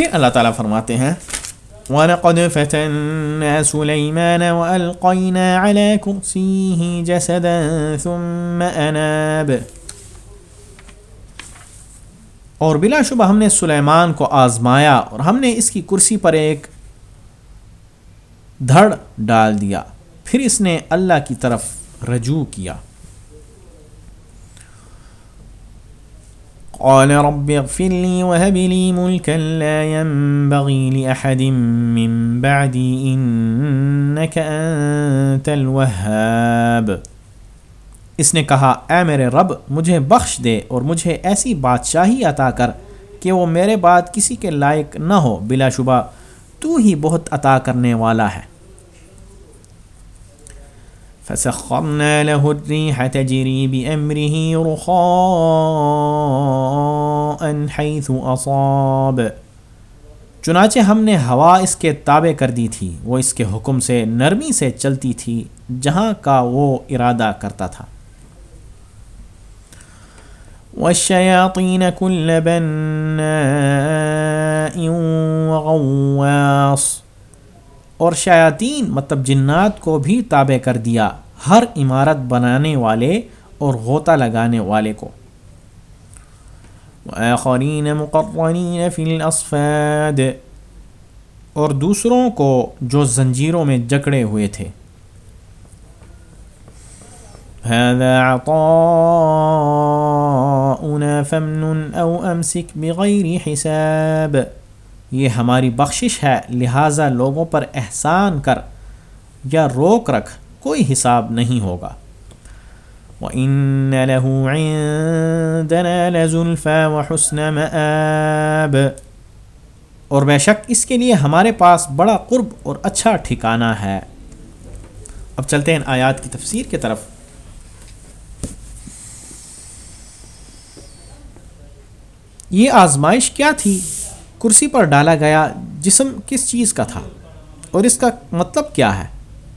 پھر اللہ تعالیٰ فرماتے ہیں، وَلَقَدْ فَتَنَّا سُلَيْمَانَ وَأَلْقَيْنَا عَلَى كُرْسِيهِ جَسَدًا ثُمَّ أَنَابِ۔ اور بلا شبہ ہم نے سلیمان کو آزمایا اور ہم نے اس کی کرسی پر ایک دھڑ ڈال دیا۔ پھر اس نے اللہ کی طرف رجوع کیا۔ قال رب اغفر لي وهب لي ملكا لا ينبغي لأحد من بعدي إنك أنت الوهاب۔ اس نے کہا، اے میرے رب، مجھے بخش دے اور مجھے ایسی بادشاہی عطا کر کہ وہ میرے بعد کسی کے لائق نہ ہو بلا شبہ۔ تو ہی بہت عطا کرنے والا ہے۔ فسخرنا له الريح تجري بأمره رخاء حيث أصاب. چنانچہ ہم نے ہوا اس کے تابع کر دی تھی، وہ اس کے حکم سے نرمی سے چلتی تھی، جہاں کا وہ ارادہ کرتا تھا۔ والشياطين كل بناء وغواص۔ اور شیاطین مطلب جنات کو بھی تابع کر دیا ہر عمارت بنانے والے اور غوطہ لگانے والے کو۔ وآخرین مقرنین فی الاصفاد اور دوسروں کو جو زنجیروں میں جکڑے ہوئے تھے۔ هذا عطاؤنا فمن او امسک بغیر حساب۔ یہ ہماری بخشش ہے، لہٰذا لوگوں پر احسان کر یا روک رکھ، کوئی حساب نہیں ہوگا۔ وَإِنَّ لَهُ عِندَنَا لَزُلْفَى وَحُسْنَ مَآبِ۔ اور بے شک اس کے لیے ہمارے پاس بڑا قرب اور اچھا ٹھکانہ ہے۔ اب چلتے ہیں آیات کی تفسیر کی طرف۔ یہ آزمائش کیا تھی؟ کرسی پر ڈالا گیا جسم کس چیز کا تھا اور اس کا مطلب کیا ہے؟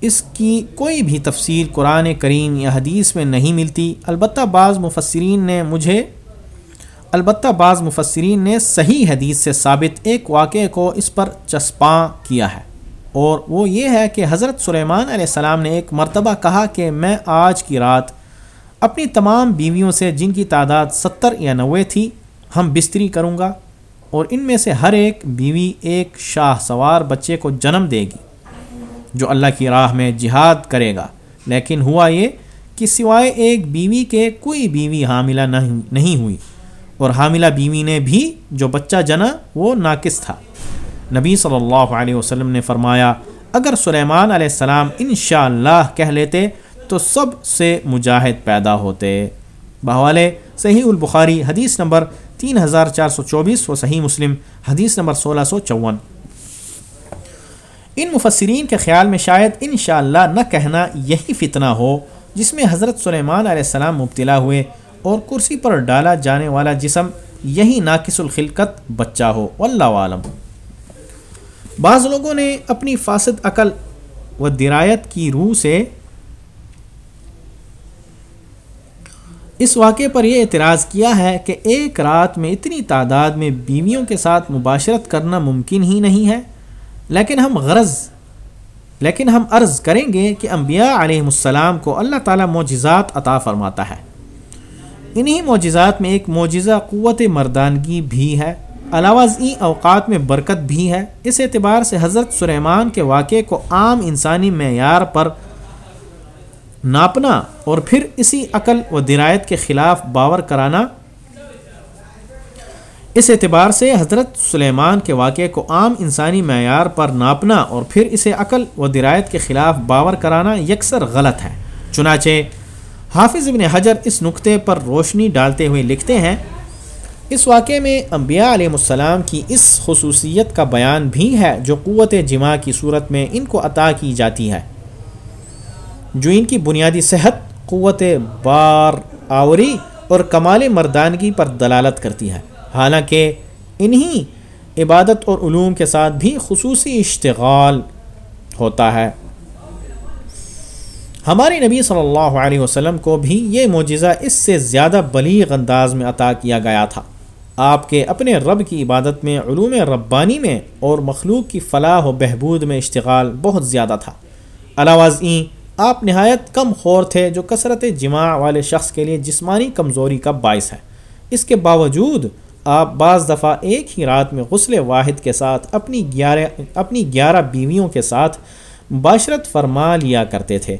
اس کی کوئی بھی تفسیر قرآن کریم یا حدیث میں نہیں ملتی۔ البتہ بعض مفسرین نے مجھے، البتہ بعض مفسرین نے صحیح حدیث سے ثابت ایک واقعے کو اس پر چسپاں کیا ہے۔ اور وہ یہ ہے کہ حضرت سلیمان علیہ السلام نے ایک مرتبہ کہا کہ میں آج کی رات اپنی تمام بیویوں سے جن کی تعداد ستر یا نوے تھی، ہم بستری کروں گا۔ اور ان میں سے ہر ایک بیوی ایک شاہ سوار بچے کو جنم دے گی، جو اللہ کی راہ میں جہاد کرے گا۔ لیکن ہوا یہ کہ سوائے ایک بیوی کے کوئی بیوی حاملہ نہیں ہوئی، اور حاملہ بیوی نے بھی جو بچہ جنا وہ ناقص تھا۔ نبی صلی اللہ علیہ وسلم نے فرمایا، اگر سلیمان علیہ السلام انشاءاللہ اللہ کہہ لیتے تو سب سے مجاہد پیدا ہوتے۔ بہوالے، صحیح البخاری حدیث نمبر تین ہزار چار سو چوبیس و صحیح مسلم، حدیث نمبر سولہ سو چون۔ ان مفسرین کے خیال میں شاید انشاءاللہ اللہ نہ کہنا یہی فتنہ ہو جس میں حضرت سلیمان علیہ السلام مبتلا ہوئے اور کرسی پر ڈالا جانے والا جسم یہی ناقص الخلقت بچہ ہو۔ واللہ عالم۔ بعض لوگوں نے اپنی فاسد عقل و درایت کی روح سے اس واقعے پر یہ اعتراض کیا ہے کہ ایک رات میں اتنی تعداد میں بیویوں کے ساتھ مباشرت کرنا ممکن ہی نہیں ہے۔ لیکن ہم غرض، لیکن ہم عرض کریں گے کہ انبیاء علیہ السلام کو اللہ تعالیٰ معجزات عطا فرماتا ہے۔ انہی معجزات میں ایک معجزہ قوت مردانگی بھی ہے۔ علاوہ ازیں اوقات میں برکت بھی ہے۔ اس اعتبار سے حضرت سلیمان کے واقعے کو عام انسانی معیار پر ناپنا اور پھر اسی عقل و درایت کے خلاف باور کرانا۔ اس اعتبار سے حضرت سلیمان کے واقعے کو عام انسانی معیار پر ناپنا اور پھر اسے عقل و درایت کے خلاف باور کرانا یکسر غلط ہے۔ چنانچہ حافظ ابن حجر اس نقطے پر روشنی ڈالتے ہوئے لکھتے ہیں، اس واقعے میں انبیاء علیہ السلام کی اس خصوصیت کا بیان بھی ہے جو قوت جمع کی صورت میں ان کو عطا کی جاتی ہے۔ جو ان کی بنیادی صحت، قوت بار آوری اور کمال مردانگی پر دلالت کرتی ہے۔ حالانکہ انہی عبادت اور علوم کے ساتھ بھی خصوصی اشتغال ہوتا ہے۔ ہمارے نبی صلی اللہ علیہ وسلم کو بھی یہ معجزہ اس سے زیادہ بلیغ انداز میں عطا کیا گیا تھا۔ آپ کے اپنے رب کی عبادت میں، علوم ربانی میں اور مخلوق کی فلاح و بہبود میں اشتغال بہت زیادہ تھا۔ علاوہ آپ نہایت کم خور تھے جو کثرت جماع والے شخص کے لیے جسمانی کمزوری کا باعث ہے۔ اس کے باوجود آپ بعض دفعہ ایک ہی رات میں غسل واحد کے ساتھ اپنی گیارہ اپنی گیارہ بیویوں کے ساتھ مباشرت فرما لیا کرتے تھے۔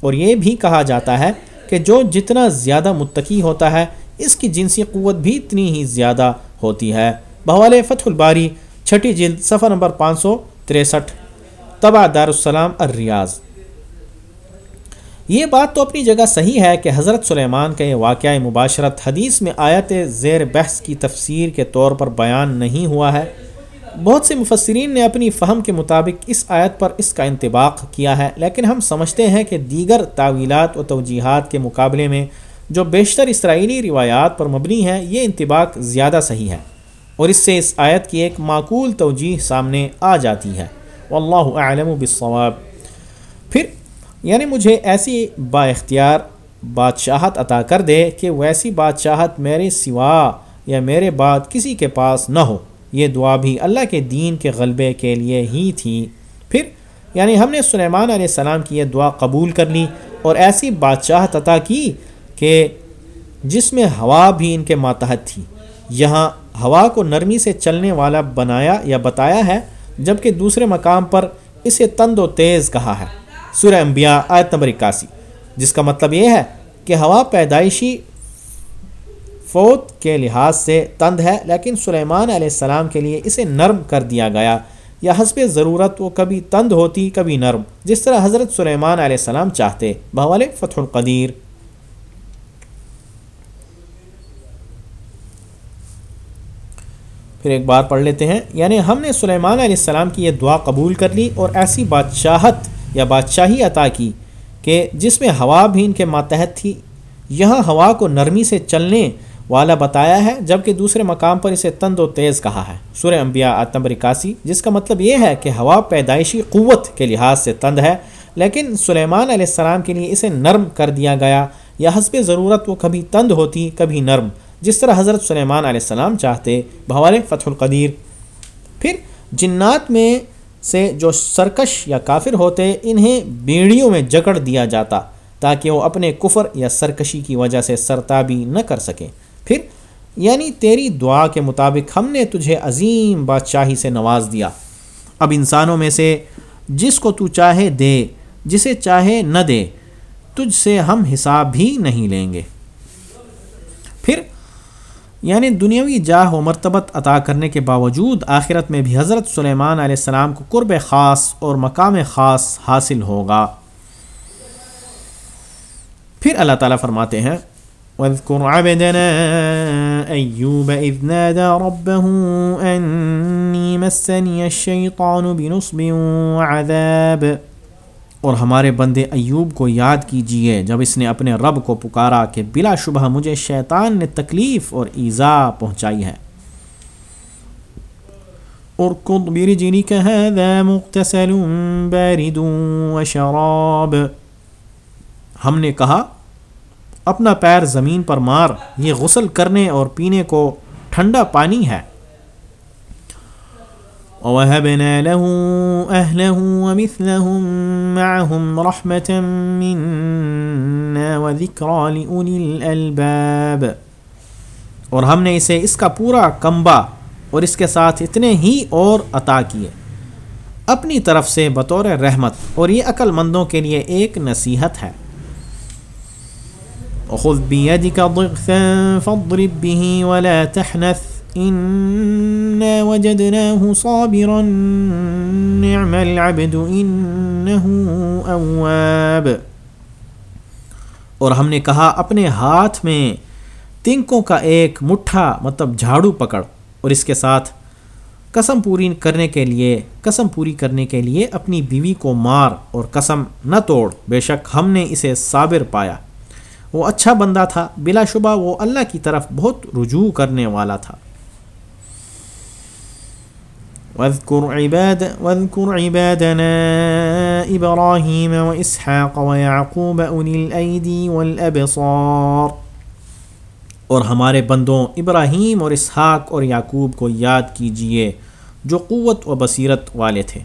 اور یہ بھی کہا جاتا ہے کہ جو جتنا زیادہ متقی ہوتا ہے، اس کی جنسی قوت بھی اتنی ہی زیادہ ہوتی ہے۔ بحوال فتح الباری، چھٹی جلد، صفحہ نمبر پانچ سو تریسٹھ۔ تبا دارالسلام الریاض۔ یہ بات تو اپنی جگہ صحیح ہے کہ حضرت سلیمان کا یہ واقعہ مباشرت حدیث میں آیت زیر بحث کی تفسیر کے طور پر بیان نہیں ہوا ہے۔ بہت سے مفسرین نے اپنی فہم کے مطابق اس آیت پر اس کا انتباق کیا ہے، لیکن ہم سمجھتے ہیں کہ دیگر تعویلات و توجیحات کے مقابلے میں جو بیشتر اسرائیلی روایات پر مبنی ہے یہ انتباق زیادہ صحیح ہے۔ اور اس سے اس آیت کی ایک معقول توجیح سامنے آ جاتی ہے۔ واللہ اعلم بالصواب۔ پھر یعنی مجھے ایسی با اختیار بادشاہت عطا کر دے کہ ویسی بادشاہت میرے سوا یا میرے بعد کسی کے پاس نہ ہو۔ یہ دعا بھی اللہ کے دین کے غلبے کے لیے ہی تھی۔ پھر یعنی ہم نے سلیمان علیہ السلام کی یہ دعا قبول کر لی اور ایسی بادشاہت عطا کی کہ جس میں ہوا بھی ان کے ماتحت تھی۔ یہاں ہوا کو نرمی سے چلنے والا بنایا یا بتایا ہے، جبکہ دوسرے مقام پر اسے تند و تیز کہا ہے۔ سورہ انبیاء آیت نمبر اکاسی، جس کا مطلب یہ ہے کہ ہوا پیدائشی فوت کے لحاظ سے تند ہے، لیکن سلیمان علیہ السلام کے لیے اسے نرم کر دیا گیا۔ یا حسب ضرورت، وہ کبھی تند ہوتی، کبھی نرم، جس طرح حضرت سلیمان علیہ السلام چاہتے۔ بحوال فتح القدیر۔ پھر ایک بار پڑھ لیتے ہیں یعنی ہم نے سلیمان علیہ السلام کی یہ دعا قبول کر لی اور ایسی بادشاہت یا بادشاہی عطا کی کہ جس میں ہوا بھی ان کے ماتحت تھی، یہاں ہوا کو نرمی سے چلنے والا بتایا ہے، جبکہ دوسرے مقام پر اسے تند و تیز کہا ہے۔ سورہ انبیاء آتم اکاسی، جس کا مطلب یہ ہے کہ ہوا پیدائشی قوت کے لحاظ سے تند ہے، لیکن سلیمان علیہ السلام کے لیے اسے نرم کر دیا گیا یا حسب ضرورت وہ کبھی تند ہوتی، کبھی نرم، جس طرح حضرت سلیمان علیہ السلام چاہتے۔ بھوال فتح القدیر۔ پھر جنات میں سے جو سرکش یا کافر ہوتے، انہیں بیڑیوں میں جکڑ دیا جاتا تاکہ وہ اپنے کفر یا سرکشی کی وجہ سے سرتابی نہ کر سکیں۔ پھر یعنی تیری دعا کے مطابق ہم نے تجھے عظیم بادشاہی سے نواز دیا۔ اب انسانوں میں سے جس کو تو چاہے دے، جسے چاہے نہ دے، تجھ سے ہم حساب بھی نہیں لیں گے۔ پھر یعنی دنیاوی جاہ و مرتبت عطا کرنے کے باوجود آخرت میں بھی حضرت سلیمان علیہ السلام کو قرب خاص اور مقام خاص حاصل ہوگا۔ پھر اللہ تعالیٰ فرماتے ہیں، وَاذْكُرْ عَبْدَنَا أَيُّوبَ إِذْ نَادَى رَبَّهُ أَنِّي مَسَّنِيَ الشَّيْطَانُ بِنُصْبٍ وَعَذَابٍ اور ہمارے بندے ایوب کو یاد کیجیے، جب اس نے اپنے رب کو پکارا کہ بلا شبہ مجھے شیطان نے تکلیف اور ایزا پہنچائی ہے۔ اور کد میری جینی کہ بارد و شراب۔ ہم نے کہا، اپنا پیر زمین پر مار، یہ غسل کرنے اور پینے کو ٹھنڈا پانی ہے۔ وَوَهَبْنَا لَهُ أَهْلَهُ وَمِثْلَهُمْ مَعَهُمْ رَحْمَةً مِنَّا وَذِكْرَى لِأُولِي الْأَلْبَابِ اور ہم نے اسے اس کا پورا کمبا اور اس کے ساتھ اتنے ہی اور عطا کیے۔ اپنی طرف سے بطور رحمت اور یہ عقل مندوں کے لیے ایک نصیحت ہے۔ خُذْ بِيَدِكَ ضِغْثًا فَاضْرِبْ بِهِ وَلَا تَحْنَثْ وجدناه صابرا نعم العبد اواب اور ہم نے کہا، اپنے ہاتھ میں تنکوں کا ایک مٹھا مطلب جھاڑو پکڑ۔ اور اس کے ساتھ قسم پوری کرنے کے لیے، قسم پوری کرنے کے لیے اپنی بیوی کو مار اور قسم نہ توڑ۔ بے شک ہم نے اسے صابر پایا۔ وہ اچھا بندہ تھا، بلا شبہ وہ اللہ کی طرف بہت رجوع کرنے والا تھا۔ واذكر عباد واذكر عبادنا إبراهيم وإسحاق ويعقوب أولي الأيدي والأبصار. اور ہمارے بندوں، ابراہیم اور اسحاق اور یعقوب کو یاد کیجیے، جو قوت و بصیرت والے تھے.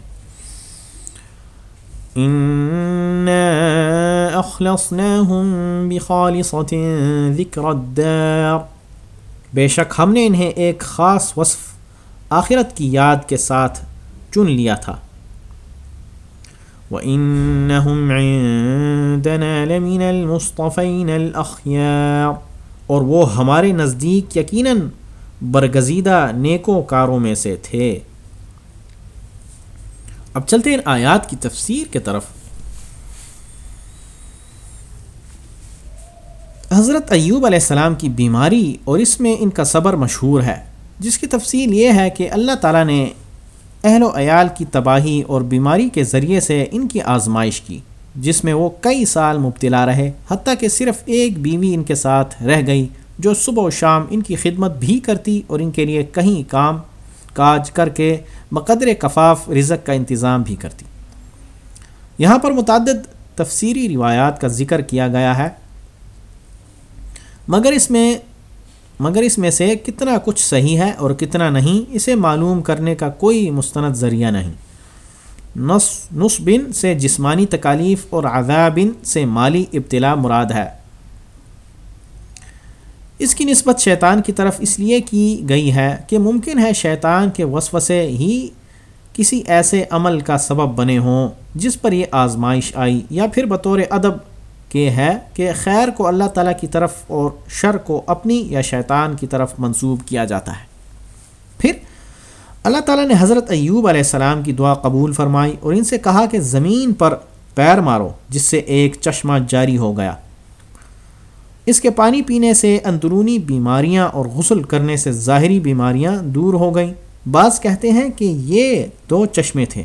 بے شک ہم نے انہیں ایک خاص وصف آخرت کی یاد کے ساتھ چن لیا تھا۔ وَإِنَّهُمْ عِندَنَا لَمِنَ الْمُصْطَفَيْنَ الْأَخْيَارِ اور وہ ہمارے نزدیک یقیناً برگزیدہ نیکو کاروں میں سے تھے۔ اب چلتے ہیں آیات کی تفسیر کے طرف۔ حضرت ایوب علیہ السلام کی بیماری اور اس میں ان کا صبر مشہور ہے۔ جس کی تفصیل یہ ہے کہ اللہ تعالیٰ نے اہل و عیال کی تباہی اور بیماری کے ذریعے سے ان کی آزمائش کی، جس میں وہ کئی سال مبتلا رہے، حتیٰ کہ صرف ایک بیوی ان کے ساتھ رہ گئی جو صبح و شام ان کی خدمت بھی کرتی اور ان کے لیے کہیں کام، کاج کر کے مقدر کفاف رزق کا انتظام بھی کرتی۔ یہاں پر متعدد تفسیری روایات کا ذکر کیا گیا ہے۔ مگر اس میں مگر اس میں سے کتنا کچھ صحیح ہے اور کتنا نہیں، اسے معلوم کرنے کا کوئی مستند ذریعہ نہیں۔ نس نصبن سے جسمانی تکالیف اور عذابن سے مالی ابتلا مراد ہے۔ اس کی نسبت شیطان کی طرف اس لیے کی گئی ہے کہ ممکن ہے شیطان کے وسوسے ہی کسی ایسے عمل کا سبب بنے ہوں جس پر یہ آزمائش آئی یا پھر بطور ادب کے ہے کہ خیر کو اللہ تعالیٰ کی طرف اور شر کو اپنی یا شیطان کی طرف منسوب کیا جاتا ہے۔ پھر اللہ تعالیٰ نے حضرت ایوب علیہ السلام کی دعا قبول فرمائی اور ان سے کہا کہ زمین پر پیر مارو، جس سے ایک چشمہ جاری ہو گیا۔ اس کے پانی پینے سے اندرونی بیماریاں اور غسل کرنے سے ظاہری بیماریاں دور ہو گئیں۔ بعض کہتے ہیں کہ یہ دو چشمے تھے۔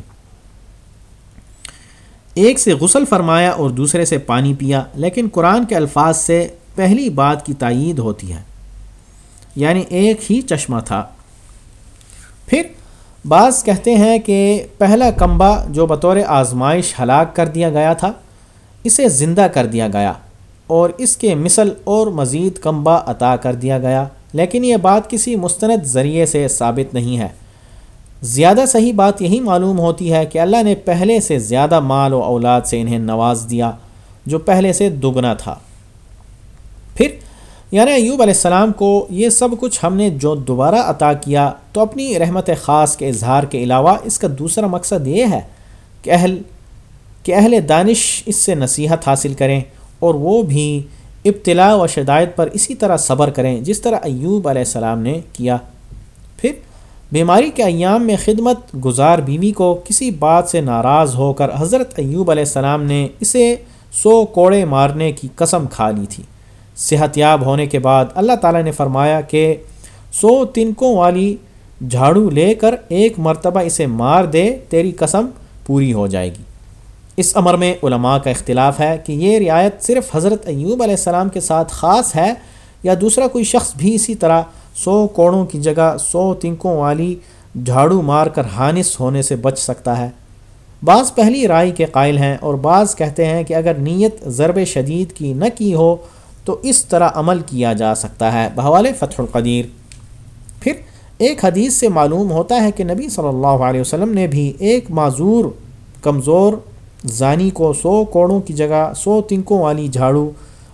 ایک سے غسل فرمایا اور دوسرے سے پانی پیا، لیکن قرآن کے الفاظ سے پہلی بات کی تائید ہوتی ہے۔ یعنی ایک ہی چشمہ تھا۔ پھر بعض کہتے ہیں کہ پہلا کمبا جو بطور آزمائش ہلاک کر دیا گیا تھا، اسے زندہ کر دیا گیا اور اس کے مثل اور مزید کمبا عطا کر دیا گیا، لیکن یہ بات کسی مستند ذریعے سے ثابت نہیں ہے۔ زیادہ صحیح بات یہی معلوم ہوتی ہے کہ اللہ نے پہلے سے زیادہ مال و اولاد سے انہیں نواز دیا، جو پہلے سے دگنا تھا۔ پھر یعنی ایوب علیہ السلام کو یہ سب کچھ ہم نے جو دوبارہ عطا کیا، تو اپنی رحمت خاص کے اظہار کے علاوہ اس کا دوسرا مقصد یہ ہے کہ اہل کہ اہل دانش اس سے نصیحت حاصل کریں اور وہ بھی ابتلاء و شدائد پر اسی طرح صبر کریں، جس طرح ایوب علیہ السلام نے کیا۔ پھر بیماری کے ایام میں خدمت گزار بیوی کو کسی بات سے ناراض ہو کر حضرت ایوب علیہ السلام نے اسے سو کوڑے مارنے کی قسم کھا لی تھی۔ صحت یاب ہونے کے بعد اللہ تعالیٰ نے فرمایا کہ سو تنکوں والی جھاڑو لے کر ایک مرتبہ اسے مار دے، تیری قسم پوری ہو جائے گی۔ اس امر میں علماء کا اختلاف ہے کہ یہ رعایت صرف حضرت ایوب علیہ السلام کے ساتھ خاص ہے یا دوسرا کوئی شخص بھی اسی طرح سو کوڑوں کی جگہ سو تنکوں والی جھاڑو مار کر ہانس ہونے سے بچ سکتا ہے۔ بعض پہلی رائے کے قائل ہیں اور بعض کہتے ہیں کہ اگر نیت ضرب شدید کی نہ کی ہو تو اس طرح عمل کیا جا سکتا ہے۔ بحوال فتح القدیر۔ پھر ایک حدیث سے معلوم ہوتا ہے کہ نبی صلی اللہ علیہ وسلم نے بھی ایک معذور، کمزور زانی کو سو کوڑوں کی جگہ سو تنکوں والی جھاڑو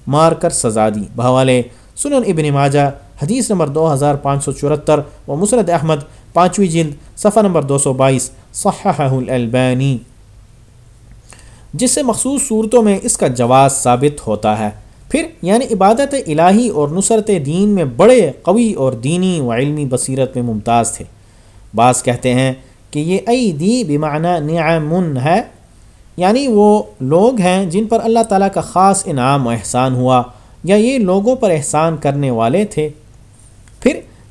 مار کر سزا دی۔ بحوالے سنن ابن ماجہ حدیث نمبر دو ہزار پانچ سو چورہتر و مسرد احمد، پانچویں جلد، صفحہ نمبر دو سو بائیس، صححہ البینی جس سے مخصوص صورتوں میں اس کا جواز ثابت ہوتا ہے۔ پھر یعنی عبادت الہی اور نصرت دین میں بڑے قوی اور دینی و علمی بصیرت میں ممتاز تھے۔ بعض کہتے ہیں کہ یہ ای دی بمعنی نعمن ہے یعنی وہ لوگ ہیں جن پر اللہ تعالیٰ کا خاص انعام و احسان ہوا، یا یہ لوگوں پر احسان کرنے والے تھے۔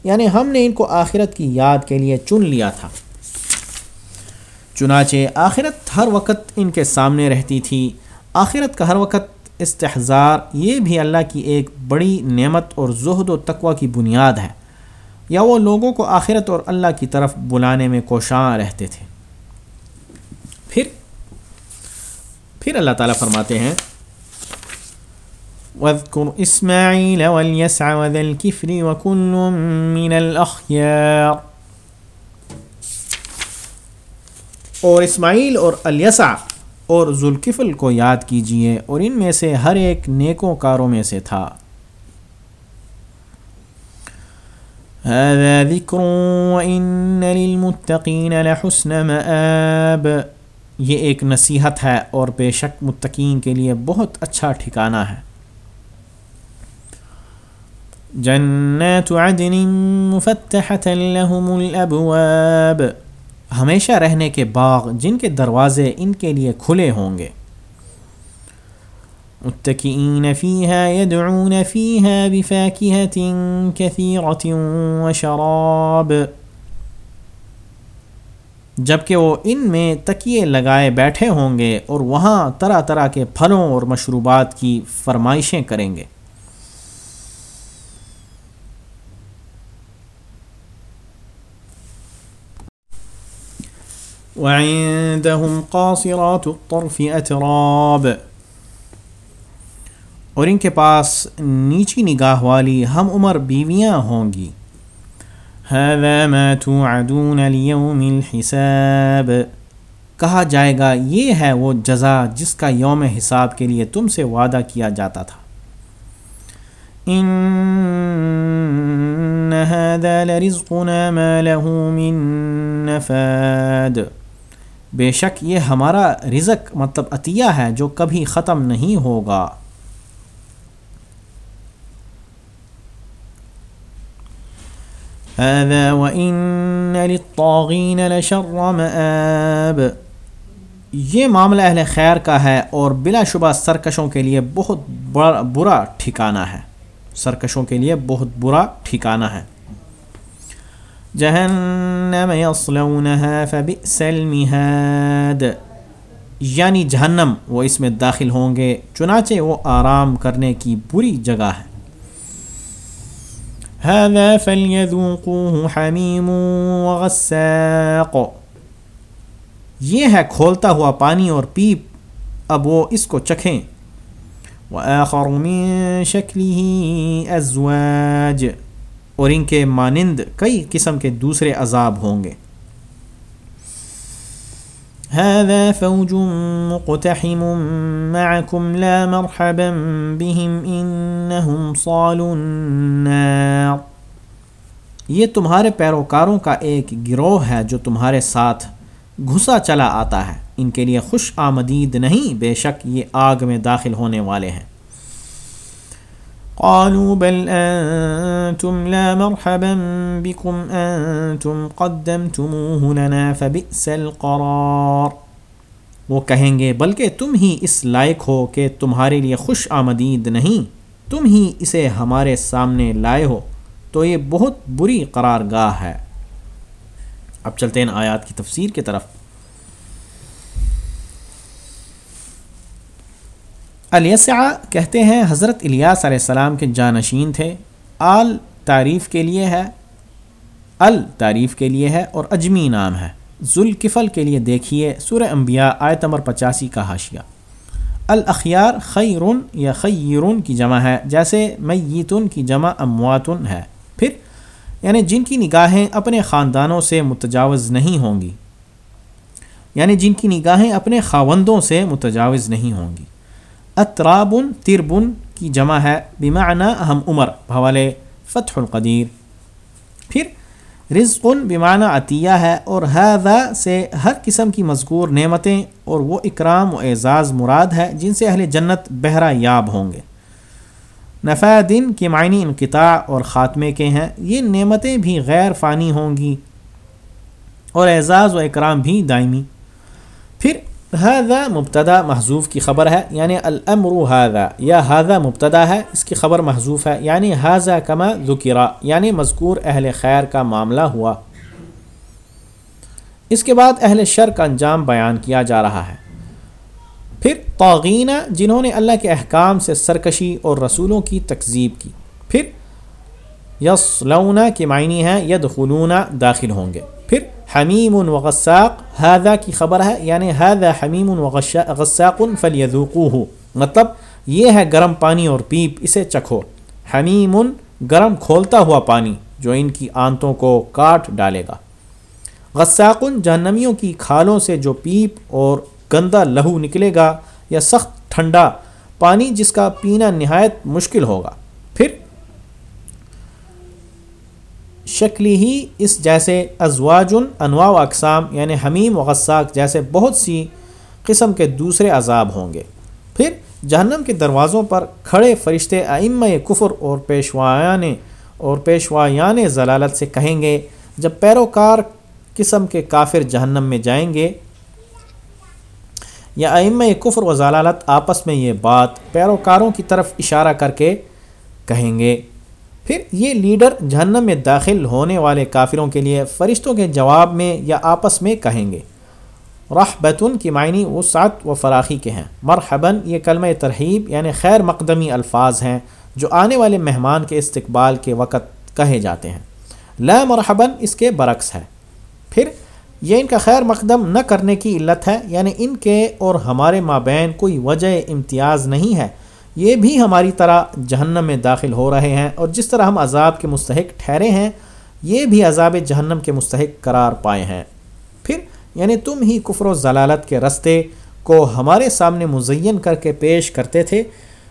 یعنی ہم نے ان کو آخرت کی یاد کے لیے چن لیا تھا۔ چنانچہ آخرت ہر وقت ان کے سامنے رہتی تھی۔ آخرت کا ہر وقت استحضار یہ بھی اللہ کی ایک بڑی نعمت اور زہد و تقوی کی بنیاد ہے۔ یا وہ لوگوں کو آخرت اور اللہ کی طرف بلانے میں کوشاں رہتے تھے۔ پھر پھر اللہ تعالیٰ فرماتے ہیں واذكر إسماعيل واليسع وذا الكفر وكل من الأخيار. اور اسماعیل اور الیسع اور ذوالکفل کو یاد کیجیے، اور ان میں سے ہر ایک نیکوں کاروں میں سے تھا۔ هذا ذکر وإن للمتقین لحسن مآب۔ یہ ایک نصیحت ہے اور بے شک متقین کے لیے بہت اچھا ٹھکانہ ہے۔ جنات عدن مفتحة لهم الابواب ہمیشہ رہنے کے باغ، جن کے دروازے ان کے لیے کھلے ہوں گے۔ متكئين فيها يدعون فيها بفاكهة كثيرة وشراب۔ جبکہ وہ ان میں تکیے لگائے بیٹھے ہوں گے اور وہاں طرح طرح کے پھلوں اور مشروبات کی فرمائشیں کریں گے۔ وعندهم قاصرات الطرف اتراب اور ان کے پاس نیچی نگاہ والی ہم عمر بیویاں ہوں گی. هذا ما توعدون ليوم الحساب. کہا جائے گا، یہ ہے وہ جزا جس کا یوم حساب کے لیے تم سے وعدہ کیا جاتا تھا. ان هذا لرزقنا ما له من نفاد. بے شک یہ ہمارا رزق مطلب عطیہ ہے جو کبھی ختم نہیں ہوگا۔ هذا وإن للطاغين لشر مآب۔ یہ معاملہ اہل خیر کا ہے اور بلا شبہ سرکشوں کے لیے بہت برا ٹھکانہ ہے۔ سرکشوں کے لیے بہت برا ٹھکانہ ہے۔ جہنم یصلونها فبئس المہاد. یعنی جہنم، وہ اس میں داخل ہوں گے، چنانچہ وہ آرام کرنے کی بری جگہ ہے۔ هذا فليذوقوه حمیم وغساق. یہ ہے کھولتا ہوا پانی اور پیپ، اب وہ اس کو چکھیں۔ وآخر من شکله ازواج. اور ان کے مانند کئی قسم کے دوسرے عذاب ہوں گے۔ هذا فوج مقتحم معكم لا مرحبا بهم انهم صالوا النار۔ یہ تمہارے پیروکاروں کا ایک گروہ ہے جو تمہارے ساتھ گھسا چلا آتا ہے۔ ان کے لیے خوش آمدید نہیں، بے شک یہ آگ میں داخل ہونے والے ہیں۔ قالوا بل أنتم لا مرحبا بكم، أنتم قدمتموه لنا فبئس القرار۔ وہ کہیں گے، بلکہ تم ہی اس لائق ہو کہ تمہارے لیے خوش آمدید نہیں، تم ہی اسے ہمارے سامنے لائے ہو۔ تو یہ بہت بری قرار گاہ ہے۔ اب چلتے ہیں آیات کی تفسیر کی طرف۔ الیسع کہتے ہیں، حضرت الیاس علیہ السلام کے جانشین تھے۔ آل تعریف کے لیے ہے، ال تعریف کے لیے ہے اور اجمی نام ہے۔ ذوالکفل کے لیے دیکھیے، سورہ انبیاء آیت نمبر پچاسی کا حاشیہ۔ الاخیار خیرن یا خیرن کی جمع ہے، جیسے میتن کی جمع امواتن ہے۔ پھر یعنی جن کی نگاہیں اپنے خاندانوں سے متجاوز نہیں ہوں گی۔ یعنی جن کی نگاہیں اپنے خاوندوں سے متجاوز نہیں ہوں گی۔ اطرابن تربن کی جمع ہے، بمعنی اہم عمر حوالے فتح القدیر۔ پھر رزقن بمعنی عطیہ ہے اور حضا سے ہر قسم کی مذکور نعمتیں اور وہ اکرام و اعزاز مراد ہے جن سے اہل جنت بہرا یاب ہوں گے۔ نفع دن کے معنی انقطاع اور خاتمے کے ہیں۔ یہ نعمتیں بھی غیر فانی ہوں گی اور اعزاز و اکرام بھی دائمی۔ پھر هذا مبتدا محضوف کی خبر ہے یعنی الامر هذا، یا هذا مبتدا ہے، اس کی خبر محضوف ہے یعنی هذا کما ذکرا یعنی مذکور اہل خیر کا معاملہ ہوا۔ اس کے بعد اہل شر کا انجام بیان کیا جا رہا ہے۔ پھر طاغینہ جنہوں نے اللہ کے احکام سے سرکشی اور رسولوں کی تکذیب کی۔ پھر یسلونا کے معنی ہے یدخلون، داخل ہوں گے۔ حمیم و غساق حاضہ کی خبر ہے یعنی حاضہ حمیم و غساق فلیذوقوہ مطلب یہ ہے گرم پانی اور پیپ، اسے چکھو. حمیم گرم کھولتا ہوا پانی، جو ان کی آنتوں کو کاٹ ڈالے گا. غساکن جہنمیوں کی کھالوں سے جو پیپ اور گندا لہو نکلے گا یا سخت ٹھنڈا پانی جس کا پینا نہایت مشکل ہوگا پھر شکلی ہی اس جیسے ازواجن انواع و اقسام یعنی حمیم و غساک جیسے بہت سی قسم کے دوسرے عذاب ہوں گے۔ پھر جہنم کے دروازوں پر کھڑے فرشتے ائمہ کفر اور پیشوایان اور پیشوایان ضلالت سے کہیں گے، جب پیروکار قسم کے کافر جہنم میں جائیں گے، یا ائمہ کفر و ضلالت آپس میں یہ بات پیروکاروں کی طرف اشارہ کر کے کہیں گے۔ پھر یہ لیڈر جہنم میں داخل ہونے والے کافروں کے لیے فرشتوں کے جواب میں یا آپس میں کہیں گے۔ رحبتن کی معنی وہ سات و فراخی کے ہیں۔ مرحباً، یہ کلمہ ترہیب یعنی خیر مقدمی الفاظ ہیں جو آنے والے مہمان کے استقبال کے وقت کہے جاتے ہیں۔ لا مرحباً، اس کے برعکس ہے۔ پھر، یہ ان کا خیر مقدم نہ کرنے کی علت ہے یعنی ان کے اور ہمارے مابین کوئی وجہ امتیاز نہیں ہے۔ یہ بھی ہماری طرح جہنم میں داخل ہو رہے ہیں اور جس طرح ہم عذاب کے مستحق ٹھہرے ہیں، یہ بھی عذاب جہنم کے مستحق قرار پائے ہیں۔ پھر یعنی تم ہی کفر و ضلالت کے رستے کو ہمارے سامنے مزین کر کے پیش کرتے تھے،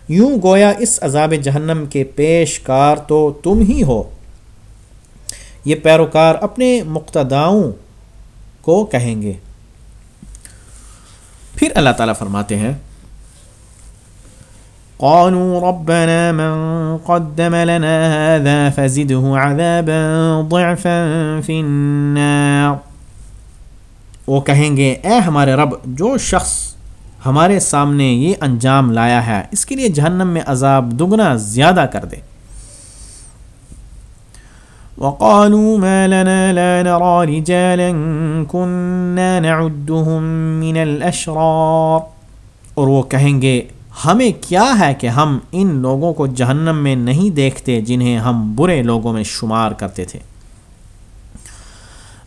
یوں گویا اس عذاب جہنم کے پیش کار تو تم ہی ہو۔ یہ پیروکار اپنے مقتداؤں کو کہیں گے۔ پھر اللہ تعالیٰ فرماتے ہیں قالوا ربنا من قدم لنا هذا فزده عذابا ضعفا في النار. وہ کہیں گے، اے ہمارے رب، جو شخص ہمارے سامنے یہ انجام لایا ہے، اس کے لیے جہنم میں عذاب دگنا زیادہ کر دے۔ وقالوا ما لنا لا نرى رجالا كنا نعدهم من الاشرار اور وہ کہیں گے ہمیں کیا ہے کہ ہم ان لوگوں کو جہنم میں نہیں دیکھتے جنہیں ہم برے لوگوں میں شمار کرتے تھے۔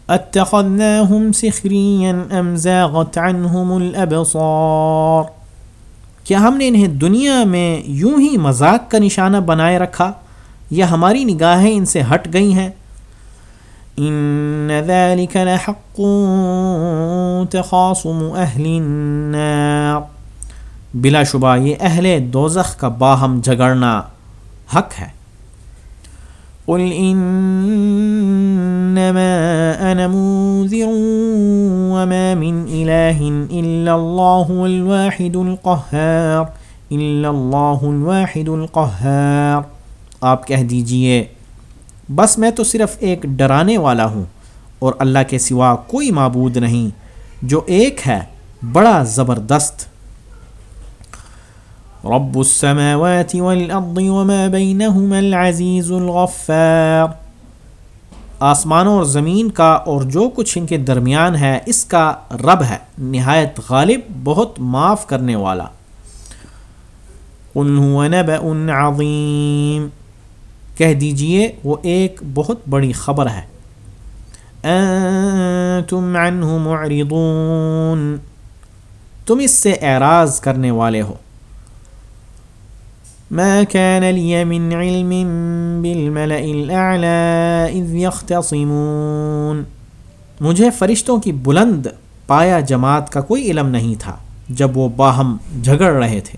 اتخذناهم سخريا ام زاغت عنهم الابصار۔ کیا ہم نے انہیں دنیا میں یوں ہی مذاق کا نشانہ بنائے رکھا یا ہماری نگاہیں ان سے ہٹ گئی ہیں؟ ان ذلك لحق تخاصم اهل النار۔ بلا شبہ یہ اہل دوزخ کا باہم جھگڑنا حق ہے۔ قل انما انا منذر وما من اله الا الله الواحد القهار الا الله الواحد القهار۔ آپ کہہ دیجیے، بس میں تو صرف ایک ڈرانے والا ہوں اور اللہ کے سوا کوئی معبود نہیں، جو ایک ہے، بڑا زبردست۔ رب السماوات والارض وما بينهما العزيز الغفار۔ آسمانوں اور زمین کا اور جو کچھ ان کے درمیان ہے، اس کا رب ہے، نہایت غالب، بہت معاف کرنے والا۔ قل هو نبأ عظیم۔ کہہ دیجیے، وہ ایک بہت بڑی خبر ہے۔ انتم عنه معرضون۔ تم اس سے اعراض کرنے والے ہو۔ ما كان لي من علم بالملأ الأعلى إذ يختصمون۔ مجھے فرشتوں کی بلند پایا جماعت کا کوئی علم نہیں تھا جب وہ باہم جھگڑ رہے تھے۔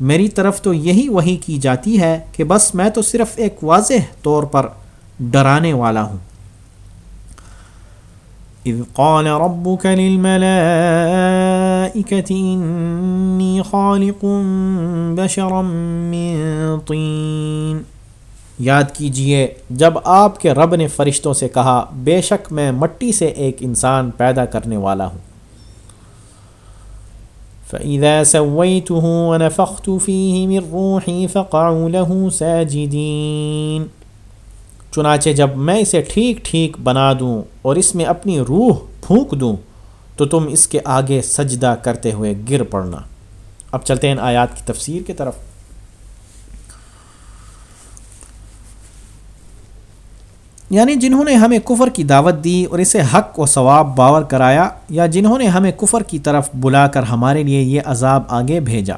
میری طرف تو یہی وہی کی جاتی ہے کہ بس میں تو صرف ایک واضح طور پر ڈرانے والا ہوں۔ اذ قال ربك للملائكة إني خالق بشرا من طين۔ یاد کیجیے، جب آپ کے رب نے فرشتوں سے کہا، بے شک میں مٹی سے ایک انسان پیدا کرنے والا ہوں۔ فَإِذَا سَوَّيْتُهُ وَنَفَخْتُ فِيهِ مِن رُّوحِي فَقَعُوا لَهُ سَاجِدِينَ۔ چنانچہ جب میں اسے ٹھیک ٹھیک بنا دوں اور اس میں اپنی روح پھونک دوں، تو تم اس کے آگے سجدہ کرتے ہوئے گر پڑنا۔ اب چلتے ہیں آیات کی تفسیر کی طرف۔ یعنی جنہوں نے ہمیں کفر کی دعوت دی اور اسے حق و ثواب باور کرایا، یا جنہوں نے ہمیں کفر کی طرف بلا کر ہمارے لیے یہ عذاب آگے بھیجا۔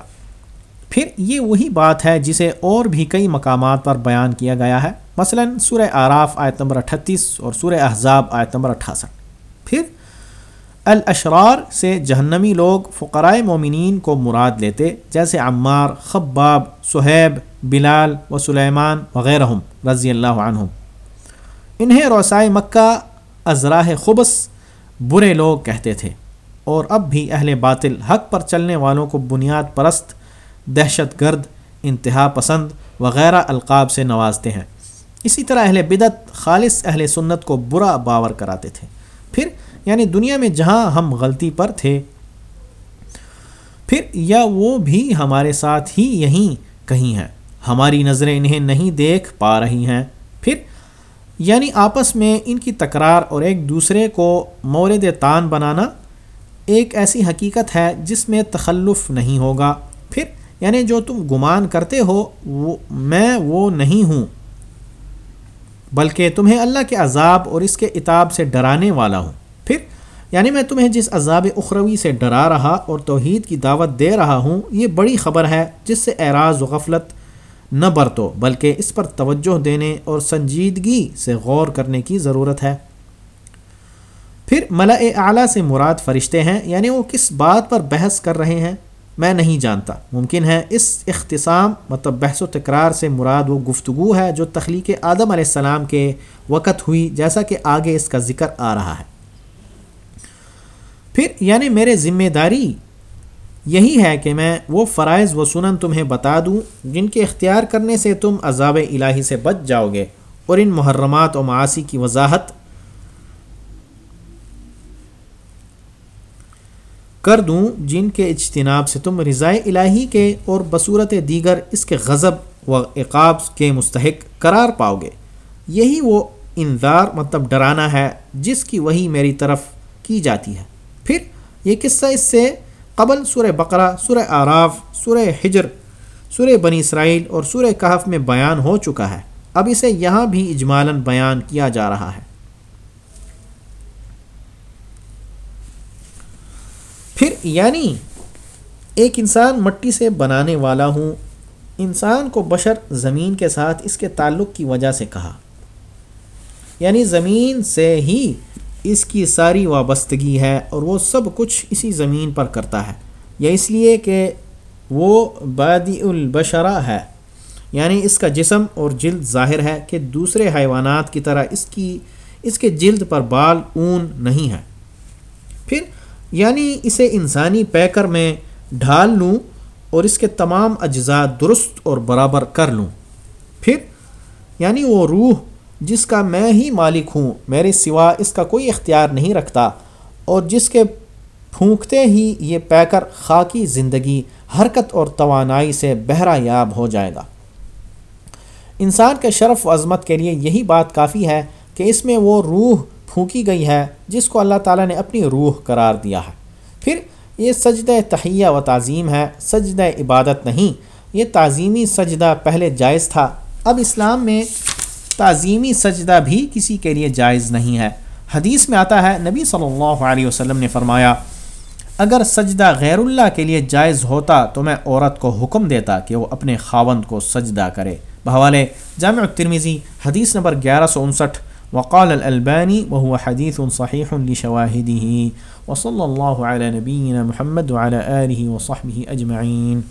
پھر یہ وہی بات ہے جسے اور بھی کئی مقامات پر بیان کیا گیا ہے۔ مثلا سورہ آراف آیت نمبر اٹھتیس اور سورہ احزاب آیت نمبر اٹھاسٹھ۔ پھر الاشرار سے جہنمی لوگ فقرائے مومنین کو مراد لیتے، جیسے عمار، خباب صہیب بلال و سلیمان وغیرہ رضی اللہ عنہم۔ انہیں روسائے مکہ ازراہ خبص برے لوگ کہتے تھے، اور اب بھی اہل باطل حق پر چلنے والوں کو بنیاد پرست، دہشت گرد، انتہا پسند وغیرہ القاب سے نوازتے ہیں۔ اسی طرح اہل بدت خالص اہل سنت کو برا باور کراتے تھے۔ پھر یعنی دنیا میں جہاں ہم غلطی پر تھے، پھر یا وہ بھی ہمارے ساتھ ہی یہیں کہیں ہیں۔ ہماری نظریں انہیں نہیں دیکھ پا رہی ہیں۔ پھر یعنی آپس میں ان کی تکرار اور ایک دوسرے کو مورد تان بنانا ایک ایسی حقیقت ہے جس میں تخلف نہیں ہوگا۔ پھر یعنی جو تم گمان کرتے ہو، وہ میں وہ نہیں ہوں۔ بلکہ تمہیں اللہ کے عذاب اور اس کے اتاب سے ڈرانے والا ہوں۔ پھر یعنی میں تمہیں جس عذاب اخروی سے ڈرا رہا اور توحید کی دعوت دے رہا ہوں، یہ بڑی خبر ہے جس سے اعراض و غفلت نہ برتو، بلکہ اس پر توجہ دینے اور سنجیدگی سے غور کرنے کی ضرورت ہے۔ پھر ملا اعلیٰ سے مراد فرشتے ہیں یعنی وہ کس بات پر بحث کر رہے ہیں؟ میں نہیں جانتا۔ ممکن ہے اس اختصام مطلب بحث و تکرار سے مراد وہ گفتگو ہے جو تخلیق آدم علیہ السلام کے وقت ہوئی، جیسا کہ آگے اس کا ذکر آ رہا ہے۔ پھر یعنی میرے ذمہ داری یہی ہے کہ میں وہ فرائض و سنن تمہیں بتا دوں، جن کے اختیار کرنے سے تم عذاب الہی سے بچ جاؤ گے اور ان محرمات و معاشی کی وضاحت کر دوں جن کے اجتناب سے تم رضائے الہی کے اور بصورت دیگر اس کے غضب و عقاب کے مستحق قرار پاؤ گے۔ یہی وہ انذار مطلب ڈرانا ہے جس کی وہی میری طرف کی جاتی ہے۔ پھر یہ قصہ اس سے قبل سورہ بقرہ، سورہ آراف سورہ ہجر سورہ بنی اسرائیل اور سورہ کہف میں بیان ہو چکا ہے۔ اب اسے یہاں بھی اجمالاً بیان کیا جا رہا ہے۔ پھر یعنی ایک انسان مٹی سے بنانے والا ہوں، انسان کو بشر زمین کے ساتھ اس کے تعلق کی وجہ سے کہا۔ یعنی زمین سے ہی اس کی ساری وابستگی ہے اور وہ سب کچھ اسی زمین پر کرتا ہے۔ یا اس لیے کہ وہ بادی البشرہ ہے۔ یعنی اس کا جسم اور جلد ظاہر ہے کہ دوسرے حیوانات کی طرح اس کی، اس کے جلد پر بال اون نہیں ہے۔ پھر یعنی اسے انسانی پیکر میں ڈھال لوں اور اس کے تمام اجزاء درست اور برابر کر لوں۔ پھر یعنی وہ روح جس کا میں ہی مالک ہوں، میرے سوا اس کا کوئی اختیار نہیں رکھتا، اور جس کے پھونکتے ہی یہ پیکر خاکی زندگی، حرکت اور توانائی سے بہرا یاب ہو جائے گا۔ انسان کے شرف و عظمت کے لیے یہی بات کافی ہے کہ اس میں وہ روح پھونکی گئی ہے جس کو اللہ تعالیٰ نے اپنی روح قرار دیا ہے۔ پھر یہ سجدہ تحیہ و تعظیم ہے، سجدہ عبادت نہیں۔ یہ تعظیمی سجدہ پہلے جائز تھا۔ اب اسلام میں تعظیمی سجدہ بھی کسی کے لیے جائز نہیں ہے۔ حدیث میں آتا ہے، نبی صلی اللہ علیہ وسلم نے فرمایا، اگر سجدہ غیر اللہ کے لیے جائز ہوتا تو میں عورت کو حکم دیتا کہ وہ اپنے خاوند کو سجدہ کرے۔ بحوالے جامع الترمیزی حدیث نمبر گیارہ سو انسٹھ وقال الألباني وهو حديث صحيح لشواهده، وصلى الله على نبينا محمد وعلى آله وصحبه أجمعين.